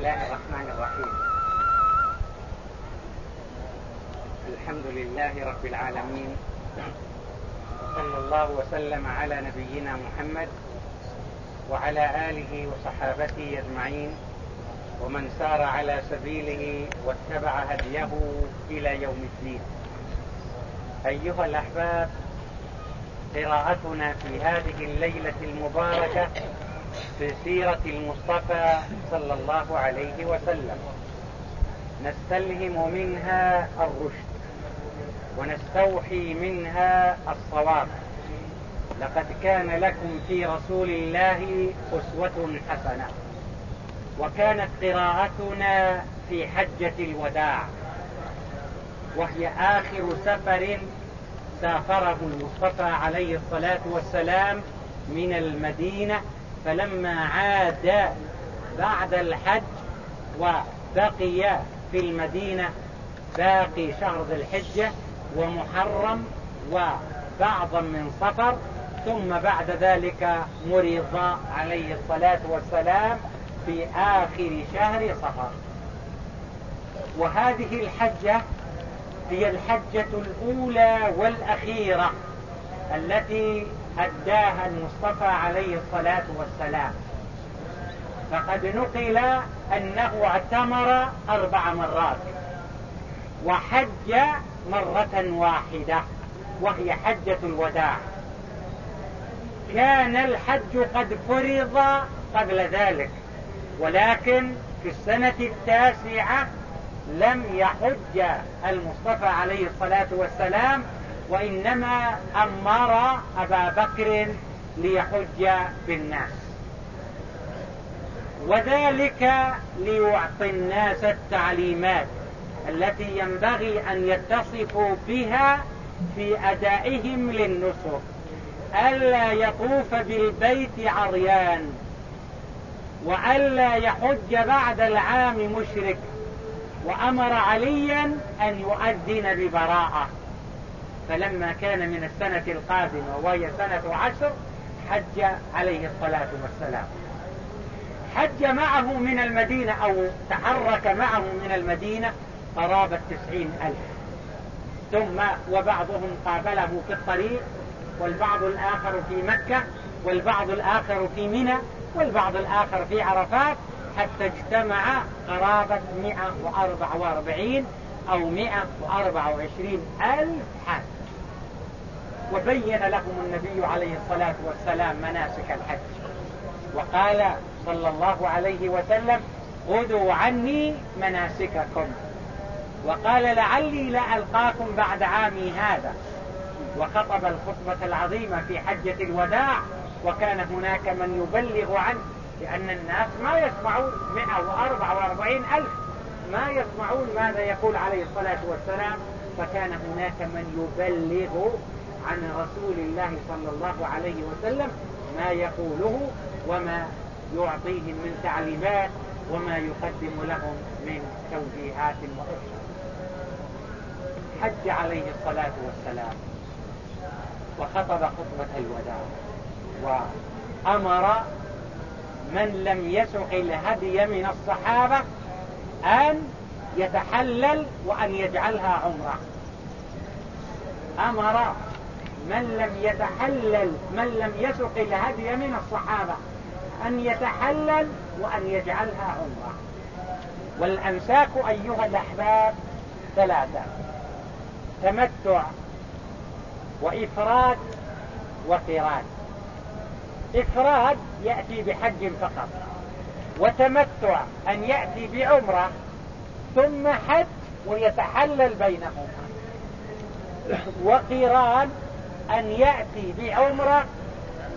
الله الرحمن الرحيم الحمد لله رب العالمين صلى الله وسلم على نبينا محمد وعلى آله وصحابته أجمعين ومن سار على سبيله واتبع هديه إلى يوم الدين أيها الأحباب قراءتنا في هذه الليلة المباركة في سيرة المصطفى صلى الله عليه وسلم. نستلهم منها الرشد ونستوحي منها الصواب. لقد كان لكم في رسول الله أسوة حسنة وكانت قراءتنا في حجة الوداع وهي آخر سفر سافره المصطفى عليه الصلاة والسلام من المدينة فلما عاد بعد الحج وبقي في المدينة باقي شهر ذي الحجة ومحرم وبعضا من صفر ثم بعد ذلك مرض عليه الصلاة والسلام في آخر شهر صفر. وهذه الحجة هي الحجة الأولى والأخيرة التي أداها المصطفى عليه الصلاة والسلام. فقد نقل أنه اعتمر أربع مرات وحج مرة واحدة وهي حجة الوداع. كان الحج قد فرض قبل ذلك ولكن في السنة التاسعة لم يحج المصطفى عليه الصلاة والسلام وإنما أمر أبا بكر ليحج بالناس. وذلك ليعطي الناس التعليمات التي ينبغي أن يتصفوا بها في أدائهم للنسك ألا يطوف بالبيت عريان وألا يحج بعد العام مشرك. وأمر عليا أن يؤذن ببراءة. فلما كان من السنة القادمة وهي سنة عشر حج عليه الصلاة والسلام. حج معه من المدينة أو تحرك معه من المدينة قرابة تسعين ألف. ثم وبعضهم قابله في الطريق والبعض الآخر في مكة والبعض الآخر في منى والبعض الآخر في عرفات حتى اجتمع قرابة 144 أو 124 ألف حج وبين لهم النبي عليه الصلاة والسلام مناسك الحج. وقال صلى الله عليه وسلم خذوا عني مناسككم. وقال لعلي لا ألقاكم بعد عامي هذا. وخطب الخطبة العظيمة في حجة الوداع وكان هناك من يبلغ عنه لأن الناس ما يسمعون 144 ألف. ما يسمعون ماذا يقول عليه الصلاة والسلام. فكان هناك من يبلغ عن رسول الله صلى الله عليه وسلم ما يقوله وما يعطيهم من تعليمات وما يقدم لهم من توجيهات وإرشاد حج عليه الصلاة والسلام وخطب خطبة الوداع وأمر من لم يسق الهدي من الصحابة أن يتحلل وأن يجعلها عمرة. أمر من لم يتحلل من لم يسق الهدي من الصحابة أن يتحلل وأن يجعلها عمرة. والأمساك أيها الأحباب ثلاثة تمتع وإفراد وقران. إفراد يأتي بحج فقط وتمتع أن يأتي بعمرة ثم حج ويتحلل بينهما. وقران أن يأتي بعمرة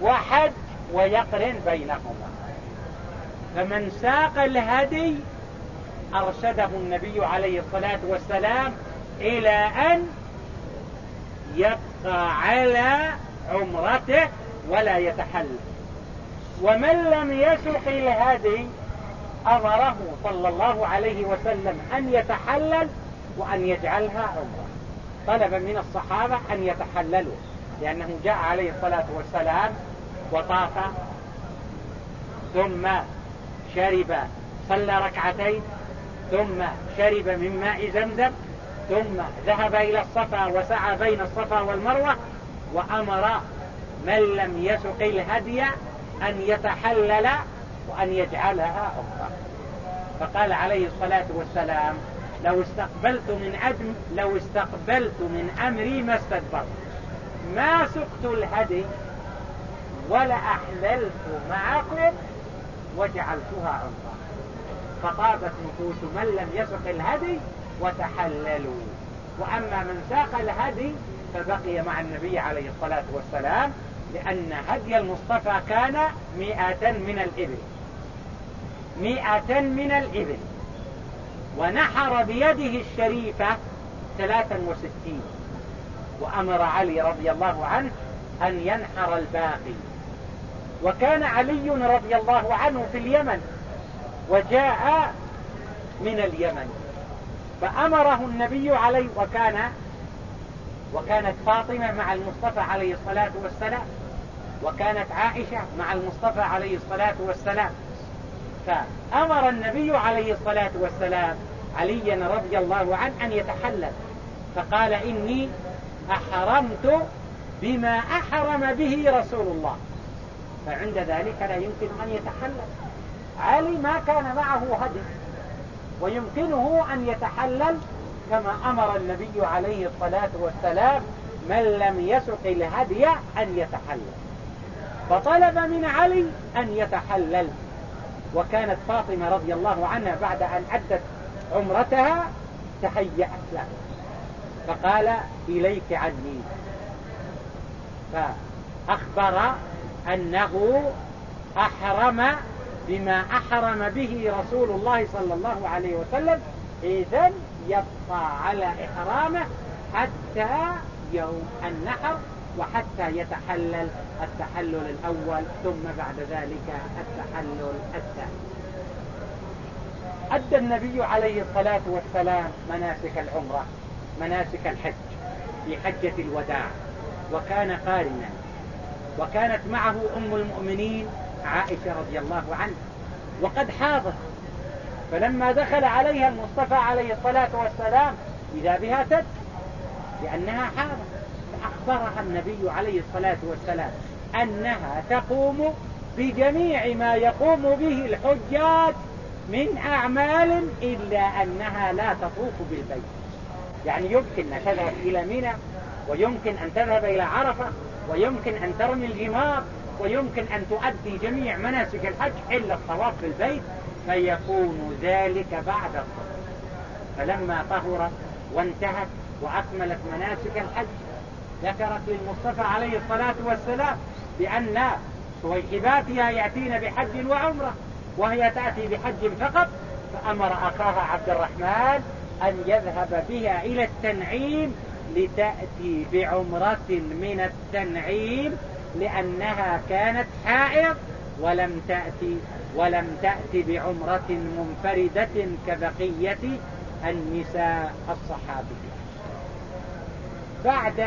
وحج ويقرن بينهما. فمن ساق الهدي أرشده النبي عليه الصلاة والسلام إلى أن يبقى على عمرته ولا يتحلل. ومن لم يسق الهدي أمره صلى الله عليه وسلم أن يتحلل وأن يجعلها عمرة. طلب من الصحابة أن يتحللوا. لأنه جاء عليه الصلاة والسلام وطاف ثم شرب صلى ركعتين ثم شرب من ماء زمزم ثم ذهب إلى الصفا وسعى بين الصفا والمروة وأمر من لم يسق الهدي أن يتحلل وأن يجعلها أخرى. فقال عليه الصلاة والسلام لو استقبلت من أدم لو استقبلت من أمري ما استدبرت. ما سقت الهدي ولا أحللت معكم وجعلتها عمرة فطابت نفوس من لم يسق الهدي وتحللوا. وأما من ساق الهدي فبقي مع النبي عليه الصلاة والسلام لأن هدي المصطفى كان مئة من الإبل. مئة من الإبل. ونحر بيده الشريفة ثلاثا وستين. وأمر علي رضي الله عنه أن ينحر الباقي. وكان علي رضي الله عنه في اليمن وجاء من اليمن. فأمره النبي عليه وكان وكانت فاطمة مع المصطفى عليه الصلاة والسلام وكانت عائشة مع المصطفى عليه الصلاة والسلام. فأمر النبي عليه الصلاة والسلام عليا رضي الله عنه أن يتحلل. فقال إني أحرمت بما أحرم به رسول الله. فعند ذلك لا يمكن أن يتحلل. علي ما كان معه هدي ويمكنه أن يتحلل كما أمر النبي عليه الصلاة والسلام من لم يسق الهدي أن يتحلل. فطلب من علي أن يتحلل. وكانت فاطمة رضي الله عنها بعد أن أدت عمرتها تهيأت له. فقال إليك عني. فأخبر أنه أحرم بما أحرم به رسول الله صلى الله عليه وسلم إذا يبقى على إحرامه حتى يوم النحر وحتى يتحلل التحلل الأول ثم بعد ذلك التحلل الثاني. أدى النبي عليه الصلاة والسلام مناسك العمرة. مناسك الحج في حجة الوداع وكان قارنا وكانت معه أم المؤمنين عائشة رضي الله عنها وقد حاضت. فلما دخل عليها المصطفى عليه الصلاة والسلام إذا بها تد لأنها حاضت. فأخبرها النبي عليه الصلاة والسلام أنها تقوم بجميع ما يقوم به الحجاج من أعمال إلا أنها لا تطوف بالبيت. يعني يمكن أن تذهب إلى منى ويمكن أن تذهب إلى عرفة ويمكن أن ترمي الجمار ويمكن أن تؤدي جميع مناسك الحج إلا الطواف بالبيت فيكون ذلك بعد الطهر فلما طهرت وانتهت وأكملت مناسك الحج ذكرت للمصطفى عليه الصلاة والسلام بأن صويحباتها يأتين بحج وعمرة وهي تأتي بحج فقط فأمر أخاها عبد الرحمن أن يذهب بها إلى التنعيم لتأتي بعمرة من التنعيم لأنها كانت حائض ولم تأتي ولم تأتي بعمرة منفردة كبقية النساء الصحابية بعد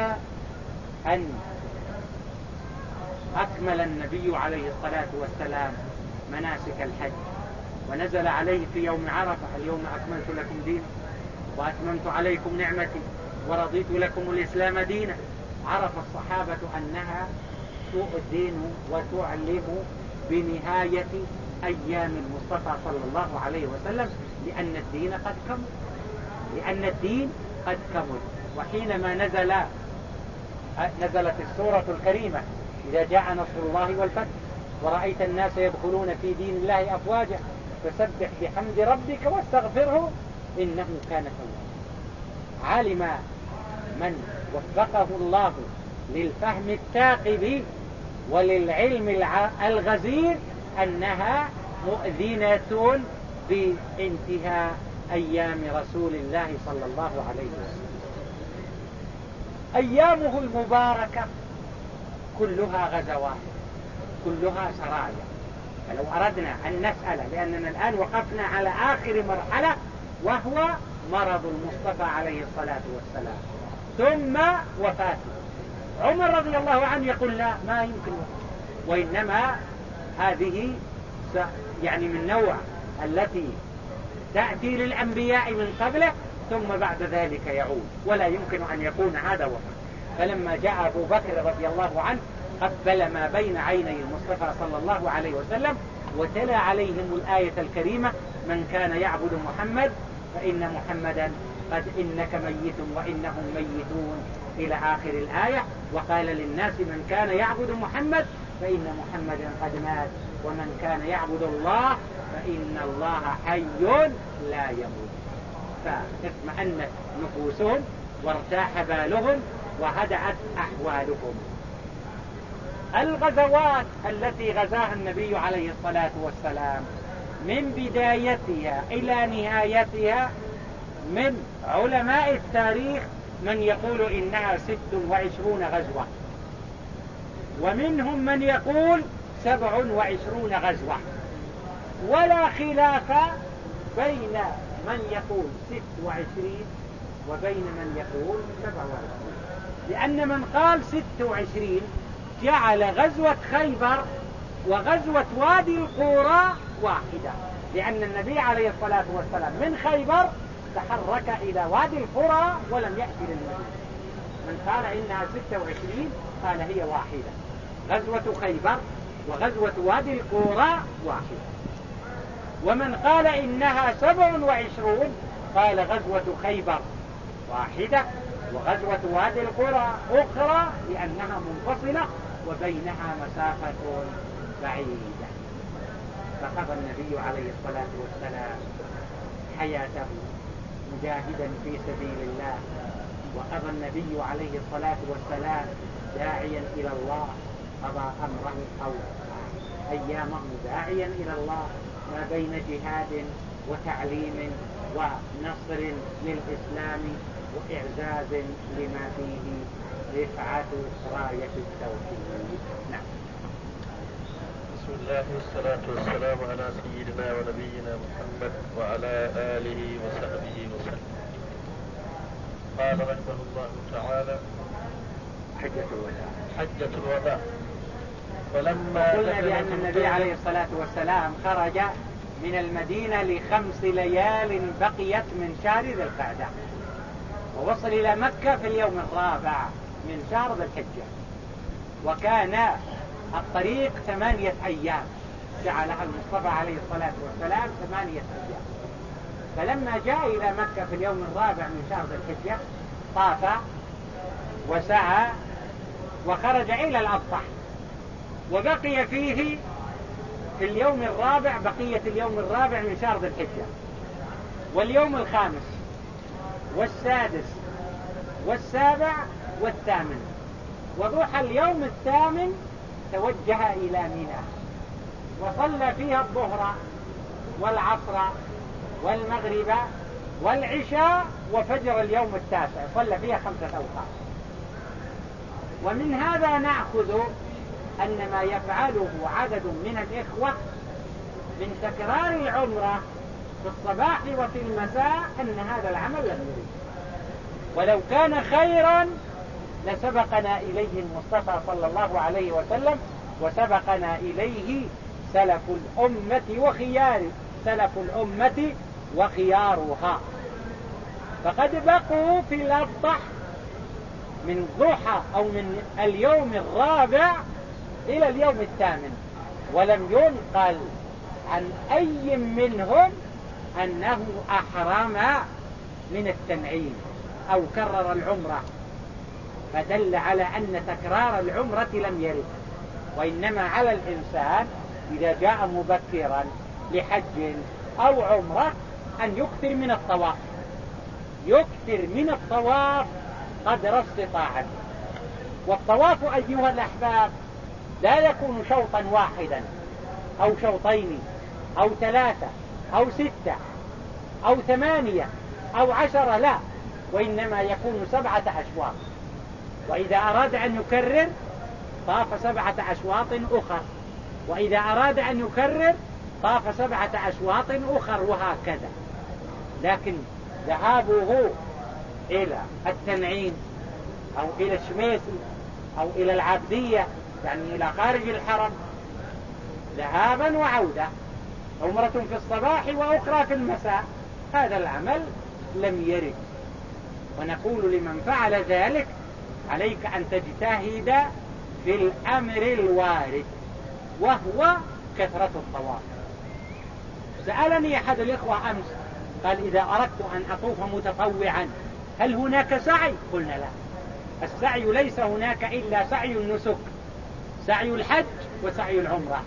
أن أكمل النبي عليه الصلاة والسلام مناسك الحج ونزل عليه في يوم عرفة اليوم أكملت لكم دين وأتممت عليكم نعمتي ورضيت لكم الإسلام دينا. عرف الصحابة أنها تؤذن وتعلم بنهاية أيام المصطفى صلى الله عليه وسلم لأن الدين قد كمل لأن الدين قد كمل وحينما نزل نزلت السورة الكريمة إذا جاء نصر الله والفتح ورأيت الناس يدخلون في دين الله أفواجا فسبح بحمد ربك واستغفره إنه كان توابا علم من وفقه الله للفهم الثاقب وللعلم الغزير أنها مؤذنة بانتهاء أيام رسول الله صلى الله عليه وسلم. أيامه المباركة كلها غزوات كلها سرايا. فلو أردنا أن نسأل لأننا الآن وقفنا على آخر مرحلة وهو مرض المصطفى عليه الصلاة والسلام. ثم وفاته. عمر رضي الله عنه يقول لا ما يمكن. وإنما هذه يعني من نوع التي تأتي للأنبياء من قبله ثم بعد ذلك يعود. ولا يمكن أن يكون هذا وفق فلما جاء أبو بكر رضي الله عنه قبل ما بين عيني المصطفى صلى الله عليه وسلم وتلا عليهم الآية الكريمة من كان يعبد محمد فإن محمدا قد إنك ميت وإنهم ميتون. إلى آخر الآية وقال للناس من كان يعبد محمد فإن محمدا قد مات ومن كان يعبد الله فإن الله حي لا يموت. فاطمأنت نفوسهم وارتاح بالهم وهدأت أحوالهم. الغزوات التي غزاها النبي عليه الصلاة والسلام من بدايتها إلى نهايتها من علماء التاريخ من يقول إنها ست وعشرون غزوة. ومنهم من يقول سبع وعشرون غزوة. ولا خلاف بين من يقول ست وعشرين وبين من يقول سبع وعشرين. لأن من قال ست وعشرين جعل غزوة خيبر وغزوة وادي القورى واحدة لأن النبي عليه الصلاة والسلام من خيبر تحرك إلى وادي القرى ولم يأتي للمدينة. من قال إنها 26 قال هي واحدة. غزوة خيبر وغزوة وادي القرى واحدة. ومن قال إنها 27 قال غزوة خيبر واحدة وغزوة وادي القرى أخرى لأنها منفصلة وبينها مسافة بعيدة. فقضى النبي عليه الصلاة والسلام حياته مجاهدا في سبيل الله. وقضى النبي عليه الصلاة والسلام داعيا إلى الله قضى أمره أو أيامه داعيا إلى الله ما بين جهاد وتعليم ونصر للإسلام وإعزاز لما فيه رفعة راية التوحيد. نعم. بسم الله والصلاة والسلام على سيدنا ونبينا محمد وعلى آله وصحبه وسلم. قال رحمه الله تعالى حجة الوداع. حجة الوداع. فلما قلنا بأن النبي عليه الصلاة والسلام خرج من المدينة لخمس ليال بقيت من شهر ذي القعدة. ووصل إلى مكة في اليوم الرابع. من شهر ذي الحجة. وكان الطريق ثمانية أيام. جعلها المصطفى عليه الصلاة والسلام ثمانية أيام. فلما جاء إلى مكة في اليوم الرابع من شهر ذي الحجة طاف وسعى وخرج إلى الأبطح وبقي فيه في اليوم الرابع بقية اليوم الرابع من شهر ذي الحجة. واليوم الخامس والسادس والسابع والثامن. وضحى اليوم الثامن توجه إلى منى. وصلى فيها الظهر والعصر والمغرب والعشاء وفجر اليوم التاسع. صلى فيها خمسة أوقات. ومن هذا نأخذ أن ما يفعله عدد من الإخوة من تكرار العمرة في الصباح وفي المساء أن هذا العمل لم يريد ولو كان خيرا لسبقنا إليه المصطفى صلى الله عليه وسلم وسبقنا إليه سلف الأمة وخيار سلف الأمة وخيارها فقد بقوا في الأبطح من ضحى أو من اليوم الرابع إلى اليوم الثامن ولم ينقل عن أي منهم أنه أحرم من التنعيم أو كرر العمرة. فدل على أن تكرار العمرة لم يرد وإنما على الإنسان إذا جاء مبكرا لحج أو عمرة أن يكثر من الطواف. يكثر من الطواف قدر استطاعته. والطواف أيها الأحباب لا يكون شوطا واحدا أو شوطين أو ثلاثة أو ستة أو ثمانية أو عشرة لا وإنما يكون سبعة أشواط. وإذا أراد أن يكرر طاف سبعة أشواط أخر. وإذا أراد أن يكرر طاف سبعة أشواط أخر وهكذا. لكن ذهابه إلى التنعيم أو إلى الشميسي أو إلى العبدية يعني إلى خارج الحرم ذهابا وعودة. عمرة في الصباح وأخرى في المساء. هذا العمل لم يرد. ونقول لمن فعل ذلك عليك أن تجتهد في الأمر الوارد وهو كثرة الطواف. سألني أحد الإخوة أمس قال إذا أردت أن أطوف متطوعا هل هناك سعي؟ قلنا لا. السعي ليس هناك إلا سعي النسك سعي الحج وسعي العمرة.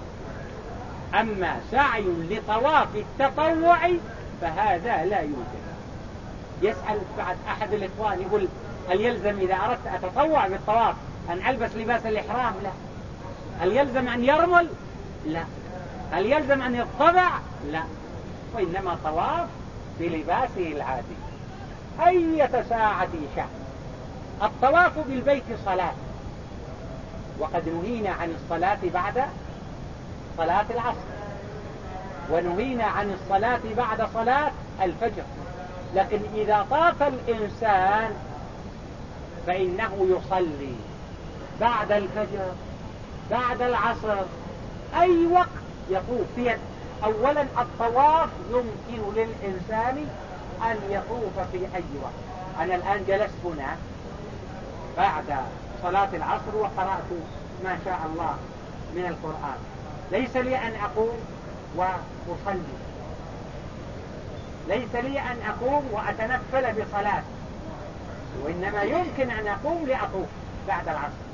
أما سعي لطواف التطوع فهذا لا يوجد. يسأل بعد أحد الإخوان يقول هل يلزم إذا أردت أتطوع بالطواف أن ألبس لباس الإحرام؟ لا. هل يلزم أن يرمل؟ لا. هل يلزم أن يطبع؟ لا. وإنما طواف بلباسه العادي. أية ساعة شاء الطواف بالبيت صلاة. وقد نهينا عن الصلاة بعد صلاة العصر. ونهينا عن الصلاة بعد صلاة الفجر. لكن إذا طاف الإنسان فإنه يصلي. بعد الفجر بعد العصر أي وقت يطوف فيه أولا الطواف يمكن للإنسان أن يطوف في أي وقت. أنا الآن جلست هنا بعد صلاة العصر وقرأت ما شاء الله من القرآن. ليس لي أن أقوم وأصلي. ليس لي أن أقوم وأتنفل بصلاة. وإنما يمكن أن أقوم لأطوف بعد العصر.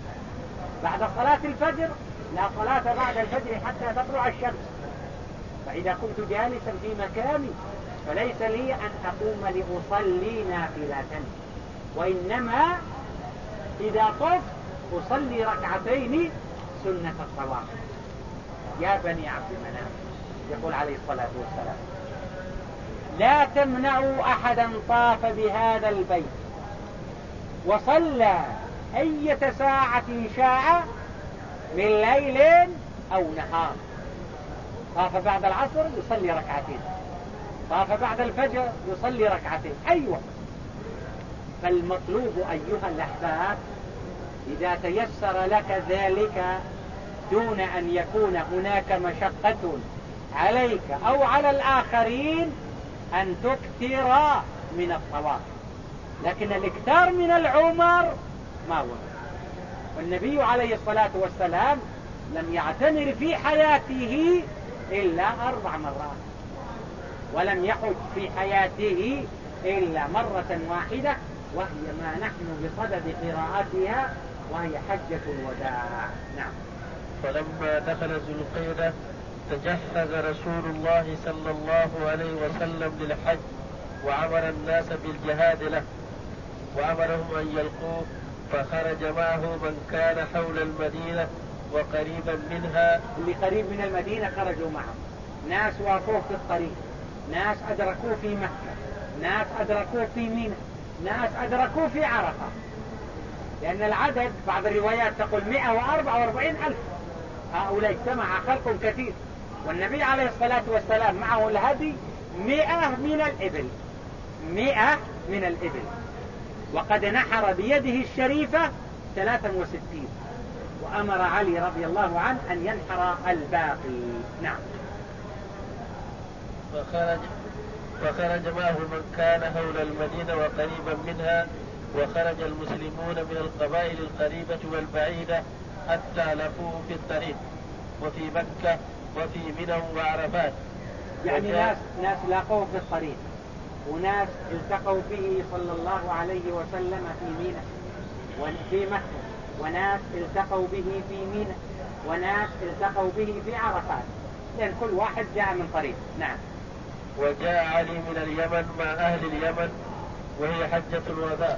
بعد صلاة الفجر لا صلاة بعد الفجر حتى تطلع الشمس. فإذا كنت جالسا في مكاني فليس لي أن أقوم لأصلي نافلة. وإنما إذا طفت أصلي ركعتين سنة الصلاة يا بني عبد المنام يقول عليه الصلاة والسلام لا تمنعوا أحدا طاف بهذا البيت. وصلى أية ساعة شاء من ليل أو نهار. طاف بعد العصر يصلي ركعتين. طاف بعد الفجر يصلي ركعتين. أي وقت. فالمطلوب أيها الأحباب إذا تيسر لك ذلك دون أن يكون هناك مشقة عليك أو على الآخرين أن تكثر من الطواف. لكن الإكثار من العمر ما هو؟ والنبي عليه الصلاة والسلام لم يعتمر في حياته إلا أربع مرات ولم يحج في حياته إلا مرة واحدة وهي ما نحن بصدد قراءتها وهي حجة الوداع. نعم. فلما دخل ذو القيدة تجهز رسول الله صلى الله عليه وسلم للحج وعمر الناس بالجهاد له. وأمرهم أن يلقوه فخرج معه من كان حول المدينة وقريبا منها. اللي قريب من المدينة خرجوا معه. ناس وافوه في الطريق ناس أدركوه في مكة ناس أدركوه في منى ناس أدركوه في عرفة. لأن العدد بعض الروايات تقول 144 ألف. هؤلاء اجتمع خلق كثير. والنبي عليه الصلاة والسلام معه الهدي مئة من الإبل. مئة من الإبل. وقد نحر بيده الشريفة 63 وأمر علي رضي الله عنه أن ينحر الباقي. نعم. فخرج فخرج معه من كان حول المدينة وقريبا منها وخرج المسلمون من القبائل القريبة والبعيدة حتى لفوه في الطريق وفي مكة وفي منى وعرفات. يعني ناس ناس لاقوه في الطريق. وناس التقوا به صلى الله عليه وسلم في منى وفي مكة. وناس التقوا به في منى وناس التقوا به في عرفات. لأن كل واحد جاء من طريق نعم. وجاء علي من اليمن مع أهل اليمن وهي حجة الوداع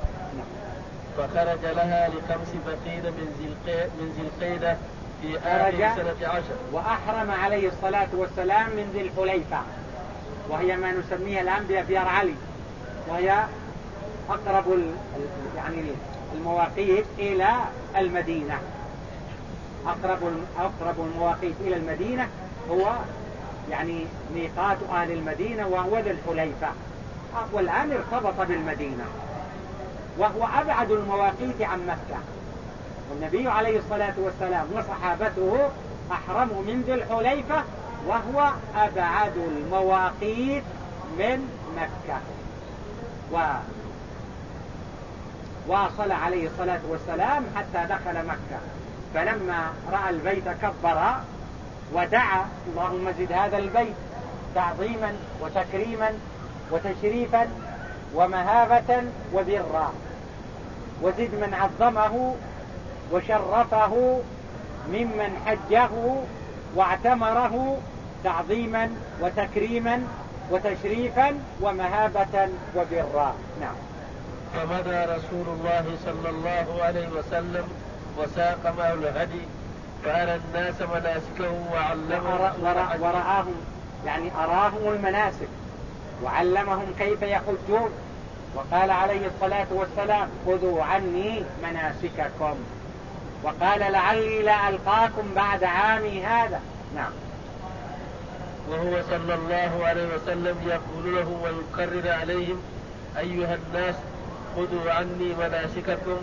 فخرج لها لخمس بقين من ذي القيدة في آخر سنة عشر. وأحرم عليه الصلاة والسلام من ذي الحليفة. وهي ما نسميها الآن بأبيار علي. وهي أقرب يعني المواقيت إلى المدينة. أقرب أقرب المواقيت إلى المدينة هو يعني ميقات أهل المدينة وهو ذي الحليفة. والآن ارتبط بالمدينة. وهو أبعد المواقيت عن مكة. والنبي عليه الصلاة والسلام وصحابته أحرموا من ذي الحليفة وهو أبعد المواقيت من مكة. و واصل عليه الصلاة والسلام حتى دخل مكة. فلما رأى البيت كبر ودعا اللهم زد هذا البيت تعظيما وتكريما وتشريفا ومهابة وبرا. وزد من عظمه وشرفه ممن حجه واعتمره تعظيما وتكريما وتشريفا ومهابة وبرا. نعم. فمدى رسول الله صلى الله عليه وسلم وساق معه الهدي فأرى الناس مناسكه وعلمهم ورآهم يعني أراهم المناسك وعلمهم كيف يحجون وقال عليه الصلاة والسلام خذوا عني مناسككم. وقال لعلي لا ألقاكم بعد عامي هذا. نعم. وهو صلى الله عليه وسلم يقول له ويكرر عليهم أيها الناس خذوا عني مناسككم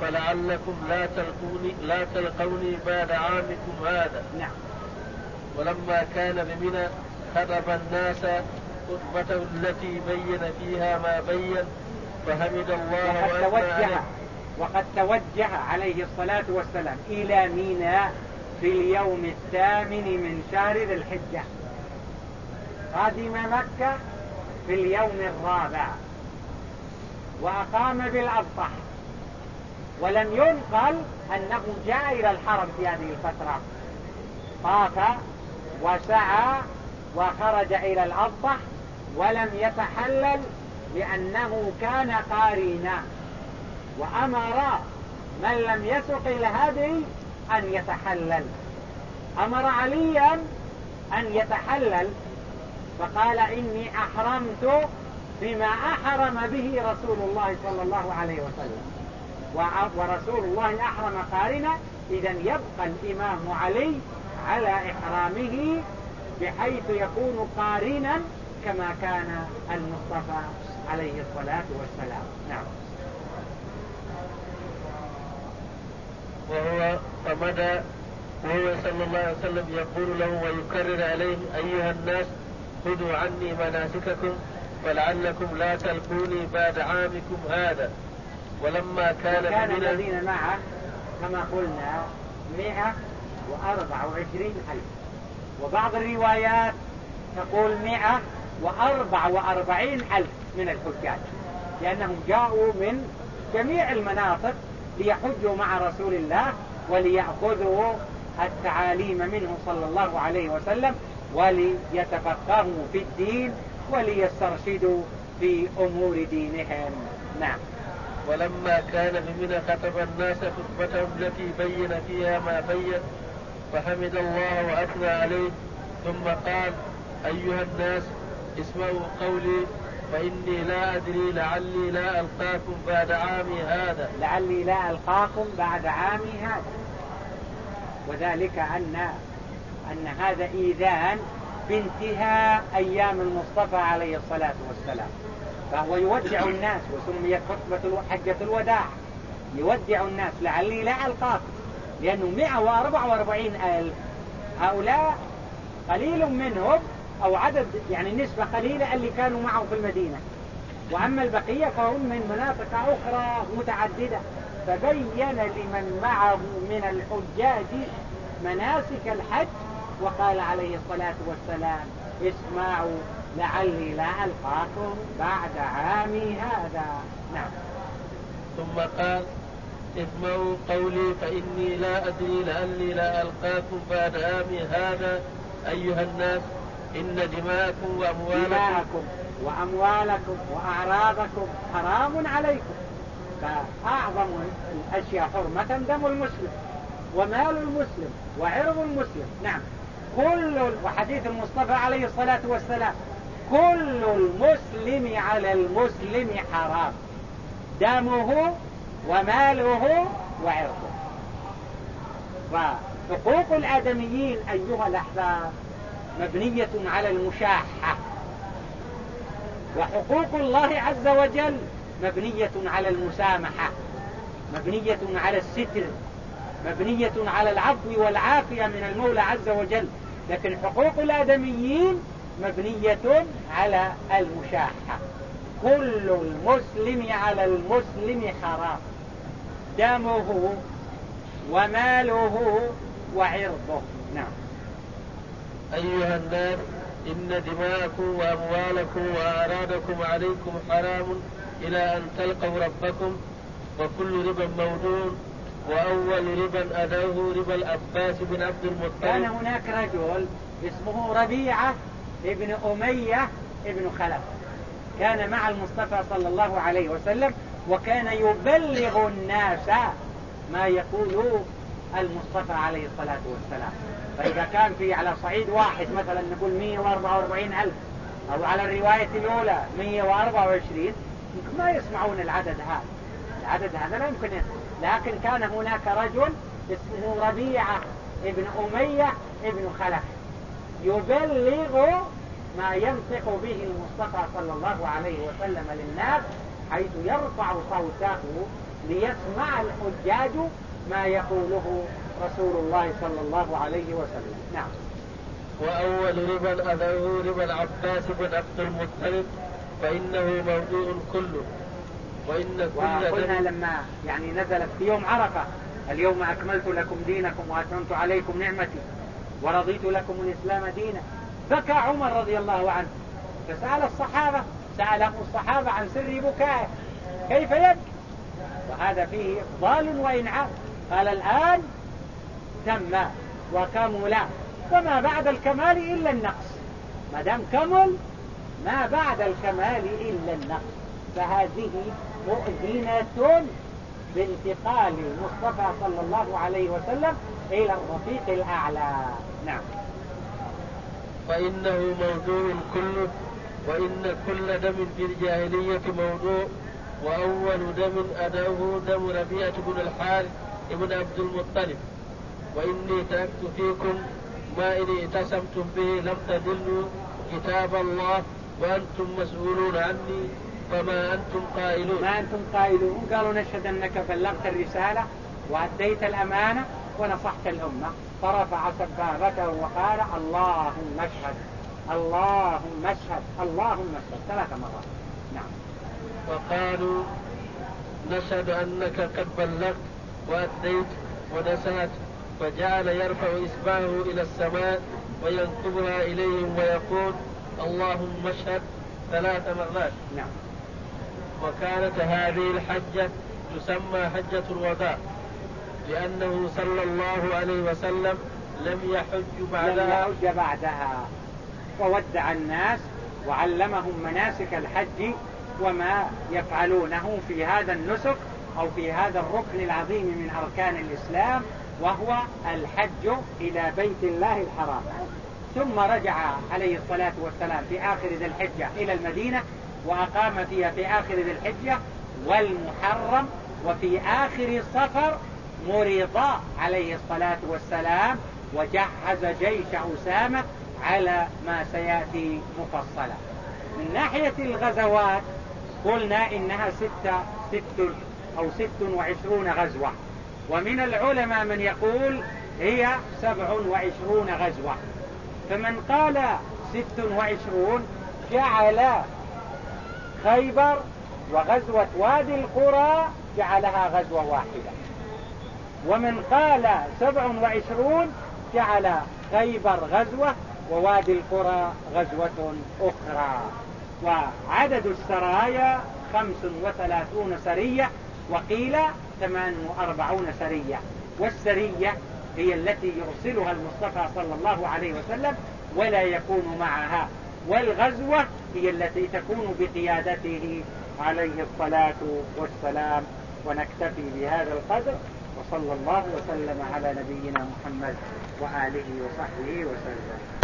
فلعلكم لا تلقوني لا تلقوني بعد عامكم هذا. نعم. ولما كان بمنى خطب الناس خطبته التي بين فيها ما بين فحمد الله توجه وقد توجه عليه الصلاة والسلام إلى ميناء في اليوم الثامن من شهر ذي الحجة. قدم مكة في اليوم الرابع. وأقام بالأبطح ولم ينقل أنه جاء إلى الحرم في هذه الفترة. طاف وسعى وخرج إلى الأبطح ولم يتحلل لأنه كان قارينا وأمر من لم يسق الهدي أن يتحلل. أمر عليا أن يتحلل. فقال إني أحرمت بما أحرم به رسول الله صلى الله عليه وسلم. ورسول الله أحرم قارنا. إذا يبقى الإمام علي على إحرامه بحيث يكون قارنا كما كان المصطفى عليه الصلاة والسلام. نعم. وهو فمدى وهو صلى الله عليه وسلم يقول له ويكرر عليهم أيها الناس خذوا عني مناسككم فلعلكم لا تلقوني بعد عامكم هذا. ولما كان كان الذين معه كما قلنا 124 ألف. وبعض الروايات تقول 144 ألف من الحجاج لأنهم جاءوا من جميع المناطق ليحجوا مع رسول الله وليأخذوا التعاليم منه صلى الله عليه وسلم وليتفقهوا في الدين وليسترشدوا في أمور دينهم. نعم. ولما كان بمنى خطب الناس خطبتهم التي بين فيها ما بين فحمد الله وأثنى عليه ثم قال أيها الناس اسمعوا قولي فإني لا أدري لعلي لا ألقاكم بعد عامي هذا. لعلي لا ألقاكم بعد عامي هذا. وذلك أن أن هذا إيذان بانتهاء أيام المصطفى عليه الصلاة والسلام. فهو يودع الناس وسميت خطبة حجة الوداع. يودع الناس لعلي لا ألقاكم. لأنه 144 ألف. هؤلاء قليل منهم أو عدد يعني نسبة قليلة اللي كانوا معه في المدينة. وأما البقية فهم من مناطق أخرى متعددة. فبين لمن معه من الحجاج مناسك الحج وقال عليه الصلاة والسلام اسمعوا لعلي لا ألقاكم بعد عامي هذا. نعم. ثم قال اسمعوا قولي فإني لا أدري لعلي لا ألقاكم بعد عامي هذا أيها الناس. إن دماءكم وأموالكم دماءكم وأموالكم وأعراضكم حرام عليكم. فأعظم الأشياء حرمة دم المسلم ومال المسلم وعرض المسلم. نعم. كل وحديث المصطفى عليه الصلاة والسلام كل المسلم على المسلم حرام. دمه وماله وعرضه. فحقوق الآدميين أيها الأحباب مبنية على المشاحة. وحقوق الله عز وجل مبنية على المسامحة مبنية على الستر مبنية على العفو والعافية من المولى عز وجل. لكن حقوق الآدميين مبنية على المشاحة. كل المسلم على المسلم حرام. دمه وماله وعرضه. نعم. أيها الناس إن دماءكم وأموالكم وأعراضكم عليكم حرام إلى أن تلقوا ربكم. وكل ربا موجود وأول ربا أداه ربا العباس بن عبد المطلب. كان هناك رجل اسمه ربيعة ابن أمية ابن خلف. كان مع المصطفى صلى الله عليه وسلم وكان يبلغ الناس ما يقول المصطفى عليه الصلاة والسلام. فإذا كان في على صعيد واحد مثلا نقول 144 ألف أو على الرواية الأولى 124 ما يسمعون العدد هذا. العدد هذا لا يمكن لكن كان هناك رجل اسمه ربيعة ابن أمية ابن خلف يبلغ ما ينطق به المصطفى صلى الله عليه وسلم للناس حيث يرفع صوته ليسمع الحجاج ما يقوله رسول الله صلى الله عليه وسلم. نعم. وأول ربا أذره ربا العباس بن عبد المطلب فإنه موضوع كله. وإن كل وقلنا لما يعني نزلت في يوم عرفة اليوم أكملت لكم دينكم وأتممت عليكم نعمتي ورضيت لكم الإسلام دينا. بكى عمر رضي الله عنه. فسأل الصحابة سأله الصحابة عن سر بكائه كيف يبكي؟ وهذا فيه إفضال وإنعام. قال الآن تم وكمل وما بعد الكمال إلا النقص. ما دام كمل ما بعد الكمال إلا النقص. فهذه مؤذنة بانتقال المصطفى صلى الله عليه وسلم إلى الرفيق الأعلى. نعم. فإنه موضوع كله وإن كل دم في الجاهلية موضوع. وأول دم أداه دم ربيعة بن الحارث ابن عبد المطلب. وإني تركت فيكم ما إن اعتصمتم به لم تدلوا كتاب الله وأنتم مسؤولون عني فما أنتم قائلون. ما أنتم قائلون. قالوا نشهد أنك بلغت الرسالة وأديت الأمانة ونصحت الأمة. فرفع سبابته وقال اللهم اشهد. اللهم اشهد. اللهم اشهد. ثلاث مرات. نعم. وقالوا نشهد أنك قد بلغت وأديت ونسأت فجعل يرفع إصبعه إلى السماء وينقبها إليهم ويقول اللهم اشهد ثلاث مرات. نعم. وكانت هذه الحجة تسمى حجة الوداع لأنه صلى الله عليه وسلم لم يحج بعدها. لم يحج بعدها. وودع الناس وعلمهم مناسك الحج وما يفعلونه في هذا النسك أو في هذا الركن العظيم من أركان الإسلام وهو الحج إلى بيت الله الحرام. ثم رجع عليه الصلاة والسلام في آخر ذي الحجة إلى المدينة وأقام فيها في آخر ذي الحجة والمحرم وفي آخر السفر مرض عليه الصلاة والسلام وجهز جيش أسامة على ما سيأتي مفصلا. من ناحية الغزوات قلنا إنها ستة ست أو ست وعشرون غزوة. ومن العلماء من يقول هي سبع وعشرون غزوة. فمن قال ست وعشرون جعل خيبر وغزوة وادي القرى جعلها غزوة واحدة. ومن قال سبع وعشرون جعل خيبر غزوة ووادي القرى غزوة أخرى. وعدد السرايا خمس وثلاثون سرية. وقيل ثمان وأربعون سرية. والسرية هي التي يرسلها المصطفى صلى الله عليه وسلم ولا يكون معها. والغزوة هي التي تكون بقيادته عليه الصلاة والسلام. ونكتفي بهذا القدر وصلى الله وسلم على نبينا محمد وآله وصحبه وسلم.